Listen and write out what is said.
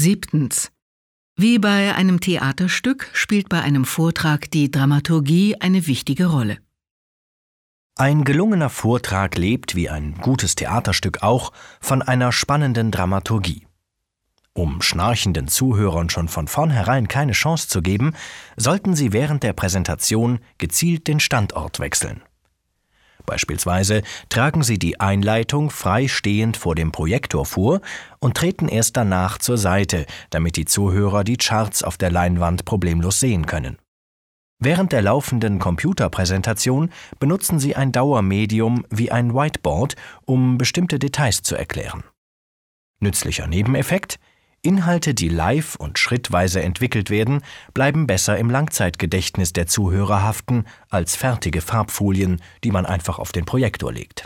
Siebtens. Wie bei einem Theaterstück spielt bei einem Vortrag die Dramaturgie eine wichtige Rolle. Ein gelungener Vortrag lebt, wie ein gutes Theaterstück auch, von einer spannenden Dramaturgie. Um schnarchenden Zuhörern schon von vornherein keine Chance zu geben, sollten sie während der Präsentation gezielt den Standort wechseln. Beispielsweise tragen Sie die Einleitung frei stehend vor dem Projektor vor und treten erst danach zur Seite, damit die Zuhörer die Charts auf der Leinwand problemlos sehen können. Während der laufenden Computerpräsentation benutzen Sie ein Dauermedium wie ein Whiteboard, um bestimmte Details zu erklären. Nützlicher Nebeneffekt Inhalte, die live und schrittweise entwickelt werden, bleiben besser im Langzeitgedächtnis der Zuhörer haften als fertige Farbfolien, die man einfach auf den Projektor legt